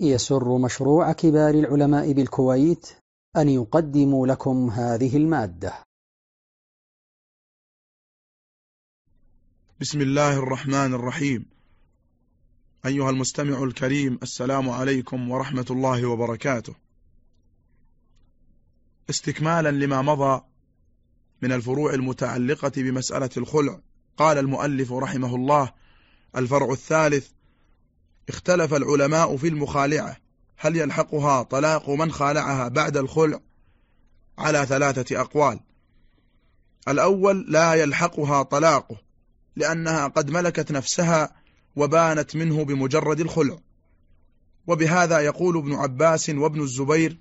يسر مشروع كبار العلماء بالكويت أن يقدم لكم هذه المادة. بسم الله الرحمن الرحيم. أيها المستمع الكريم السلام عليكم ورحمة الله وبركاته. استكمالا لما مضى من الفروع المتعلقة بمسألة الخلع قال المؤلف رحمه الله الفرع الثالث اختلف العلماء في المخالعة. هل يلحقها طلاق من خالعها بعد الخلع؟ على ثلاثة أقوال. الأول لا يلحقها طلاقه لأنها قد ملكت نفسها وبانت منه بمجرد الخلع. وبهذا يقول ابن عباس وابن الزبير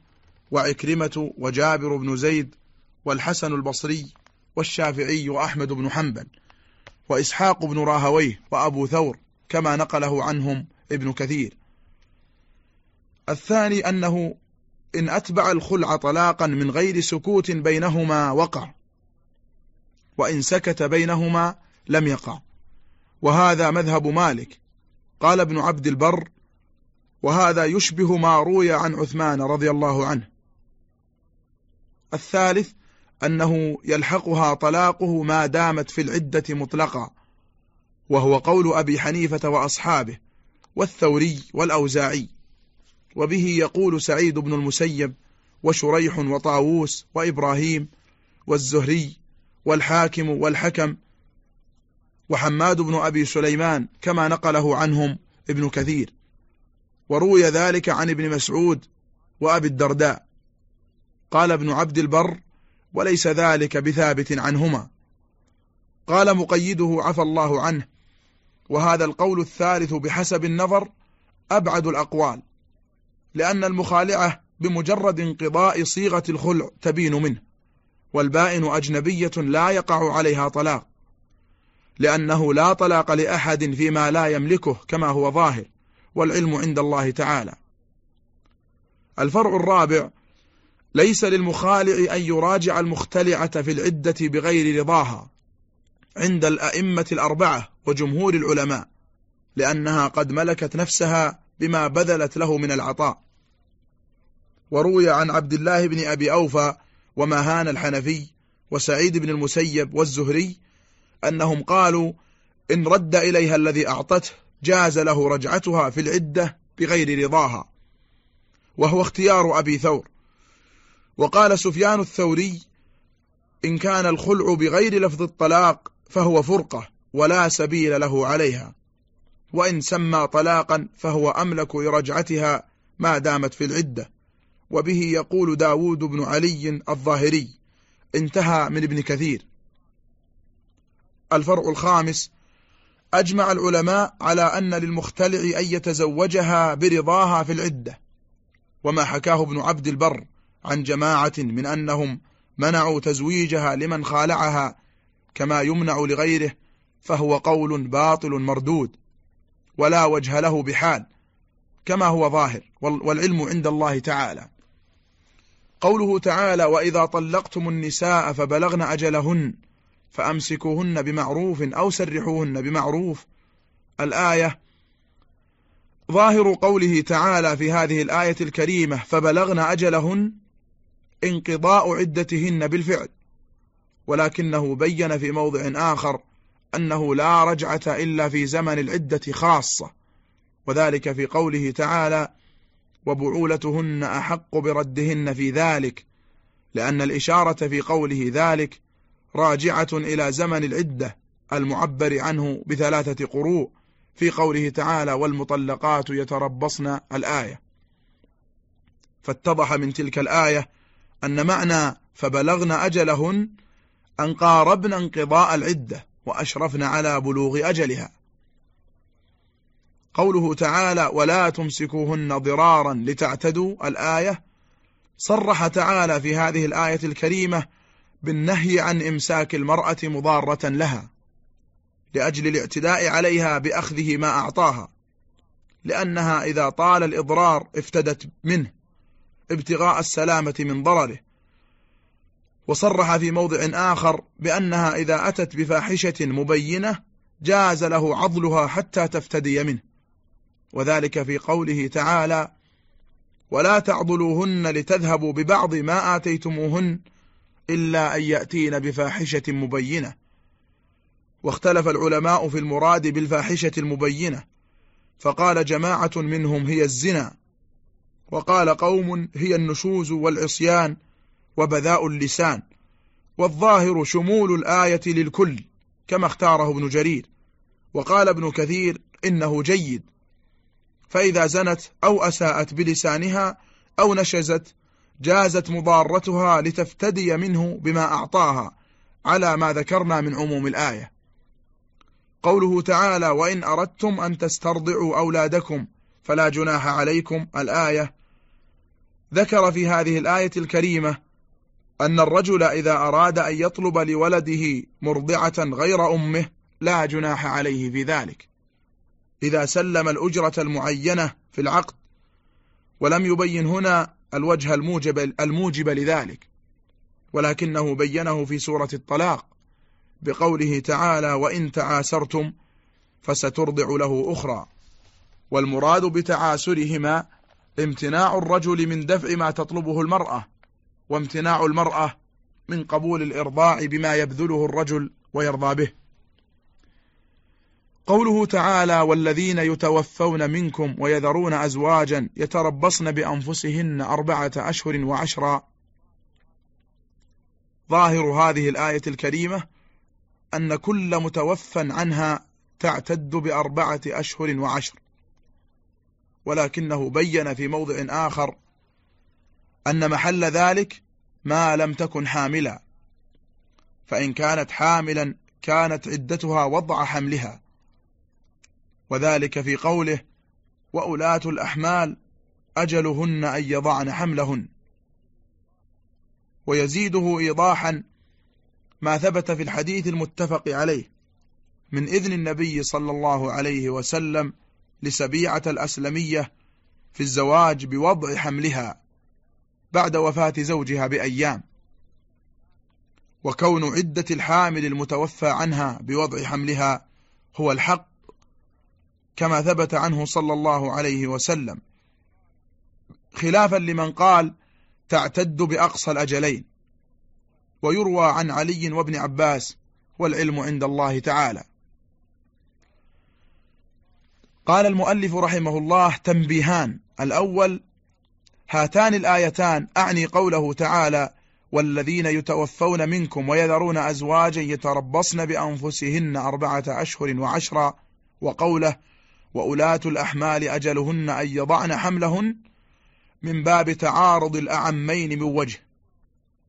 وعكرمة وجابر بن زيد والحسن البصري والشافعي وأحمد بن حنبل وإسحاق بن راهويه وأبو ثور كما نقله عنهم ابن كثير. الثاني أنه إن أتبع الخلع طلاقا من غير سكوت بينهما وقع وإن سكت بينهما لم يقع. وهذا مذهب مالك. قال ابن عبد البر وهذا يشبه ما روي عن عثمان رضي الله عنه. الثالث أنه يلحقها طلاقه ما دامت في العدة مطلقا وهو قول أبي حنيفة وأصحابه. والثوري والأوزاعي. وبه يقول سعيد بن المسيب وشريح وطاووس وإبراهيم والزهري والحاكم والحكم وحماد بن أبي سليمان كما نقله عنهم ابن كثير. وروي ذلك عن ابن مسعود وأبي الدرداء. قال ابن عبد البر وليس ذلك بثابت عنهما. قال مقيده عفى الله عنه وهذا القول الثالث بحسب النظر أبعد الأقوال لأن المخالعة بمجرد انقضاء صيغة الخلع تبين منه والبائن أجنبية لا يقع عليها طلاق لأنه لا طلاق لأحد فيما لا يملكه كما هو ظاهر والعلم عند الله تعالى. الفرع الرابع ليس للمخالع أن يراجع المختلعة في العدة بغير رضاها عند الأئمة الأربعة وجمهور العلماء لأنها قد ملكت نفسها بما بذلت له من العطاء. وروي عن عبد الله بن أبي أوفى وماهان الحنفي وسعيد بن المسيب والزهري أنهم قالوا إن رد إليها الذي أعطته جاز له رجعتها في العدة بغير رضاها. وهو اختيار أبي ثور. وقال سفيان الثوري إن كان الخلع بغير لفظ الطلاق فهو فرقة ولا سبيل له عليها. وإن سمى طلاقا فهو أملك لرجعتها ما دامت في العدة. وبه يقول داود بن علي الظاهري انتهى من ابن كثير. الفرع الخامس أجمع العلماء على أن للمختلع أن يتزوجها برضاها في العدة. وما حكاه ابن عبد البر عن جماعة من أنهم منعوا تزويجها لمن خالعها كما يمنع لغيره فهو قول باطل مردود ولا وجه له بحال كما هو ظاهر والعلم عند الله تعالى. قوله تعالى وإذا طلقتم النساء فبلغن أجلهن فأمسكوهن بمعروف أو سرحوهن بمعروف. الآية ظاهر قوله تعالى في هذه الآية الكريمة فبلغن أجلهن انقضاء عدتهن بالفعل. ولكنه بين في موضع آخر أنه لا رجعة إلا في زمن العدة خاصة. وذلك في قوله تعالى وبعولتهن أحق بردهن في ذلك. لأن الإشارة في قوله ذلك راجعة إلى زمن العدة المعبر عنه بثلاثة قروء في قوله تعالى والمطلقات يتربصن الآية. فاتضح من تلك الآية أن معنى فبلغن أجلهن أن قاربن انقضاء العدة. وأشرفن على بلوغ أجلها. قوله تعالى ولا تمسكوهن ضرارا لتعتدوا الآية صرح تعالى في هذه الآية الكريمة بالنهي عن إمساك المرأة مضارة لها لأجل الاعتداء عليها بأخذه ما أعطاها لأنها إذا طال الإضرار افتدت منه ابتغاء السلامة من ضرره. وصرح في موضع آخر بأنها إذا أتت بفاحشة مبينة جاز له عضلها حتى تفتدي منه. وذلك في قوله تعالى ولا تعضلوهن لتذهبوا ببعض ما آتيتموهن إلا أن يأتين بفاحشة مبينة واختلف العلماء في المراد بالفاحشة المبينة فقال جماعة منهم هي الزنا وقال قوم هي النشوز والعصيان وبذاء اللسان والظاهر شمول الآية للكل كما اختاره ابن جرير. وقال ابن كثير إنه جيد. فإذا زنت أو أساءت بلسانها أو نشزت جازت مضارتها لتفتدي منه بما أعطاها على ما ذكرنا من عموم الآية. قوله تعالى وإن أردتم أن تسترضعوا أولادكم فلا جناح عليكم. الآية ذكر في هذه الآية الكريمة أن الرجل إذا أراد أن يطلب لولده مرضعة غير أمه لا جناح عليه في ذلك. إذا سلم الأجرة المعينة في العقد ولم يبين هنا الوجه الموجب, الموجب لذلك ولكنه بينه في سورة الطلاق بقوله تعالى وإن تعاسرتم فسترضع له أخرى والمراد بتعاسرهما امتناع الرجل من دفع ما تطلبه المرأة وامتناع المرأة من قبول الإرضاع بما يبذله الرجل ويرضى به. قوله تعالى والذين يتوفون منكم ويذرون أزواجا يتربصن بأنفسهن أربعة أشهر وعشرا ظاهر هذه الآية الكريمة أن كل متوفى عنها تعتد بأربعة أشهر وعشر ولكنه بين في موضع آخر أن محل ذلك ما لم تكن حاملا فإن كانت حاملا كانت عدتها وضع حملها. وذلك في قوله وأولاة الأحمال أجلهن أن يضعن حملهن. ويزيده إيضاحا ما ثبت في الحديث المتفق عليه من إذن النبي صلى الله عليه وسلم لسبيعة الأسلمية في الزواج بوضع حملها. بعد وفاة زوجها بأيام. وكون عدة الحامل المتوفى عنها بوضع حملها هو الحق كما ثبت عنه صلى الله عليه وسلم. خلافا لمن قال تعتد بأقصى الأجلين. ويروى عن علي وابن عباس والعلم عند الله تعالى. قال المؤلف رحمه الله تنبيهان. الأول هاتان الآيتان أعني قوله تعالى والذين يتوفون منكم ويذرون أزواجا يتربصن بأنفسهن أربعة أشهر وعشرا وقوله وأولاة الأحمال أجلهن أن يضعن حملهن من باب تعارض الأعمين من وجه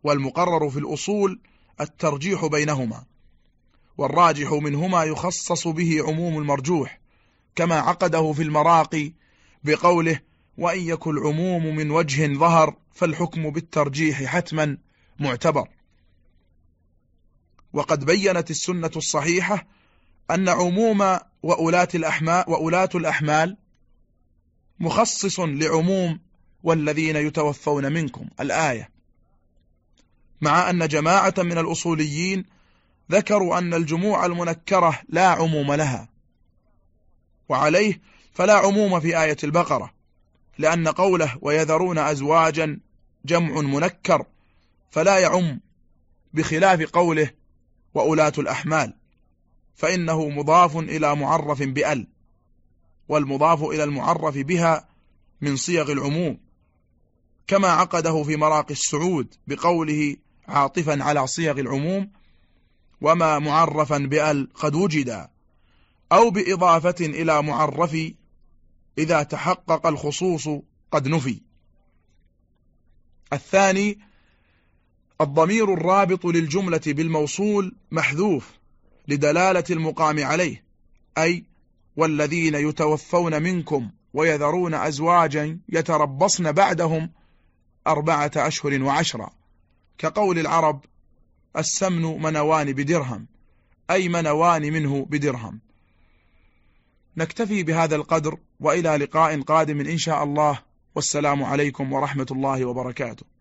والمقرر في الأصول الترجيح بينهما والراجح منهما يخصص به عموم المرجوح كما عقده في المراقي بقوله وإن يكن العموم من وجه ظهر فالحكم بالترجيح حتما معتبر. وقد بينت السنة الصحيحة أن عموم وأولاة الأحمال, وأولاة الأحمال مخصص لعموم والذين يتوفون منكم. الآية مع أن جماعة من الأصوليين ذكروا أن الجموع المنكرة لا عموم لها وعليه فلا عموم في آية البقرة. لأن قوله ويذرون أزواجا جمع منكر فلا يعم بخلاف قوله وأولاة الأحمال فإنه مضاف إلى معرف بأل والمضاف إلى المعرف بها من صيغ العموم كما عقده في مراقي السعود بقوله عاطفا على صيغ العموم وما معرفا بأل قد وجدا أو بإضافة إلى معرف إذا تحقق الخصوص قد نفي. الثاني الضمير الرابط للجملة بالموصول محذوف لدلالة المقام عليه أي والذين يتوفون منكم ويذرون أزواجا يتربصن بعدهم أربعة أشهر وعشرة. كقول العرب السمن منوان بدرهم أي منوان منه بدرهم. نكتفي بهذا القدر وإلى لقاء قادم إن شاء الله. والسلام عليكم ورحمة الله وبركاته.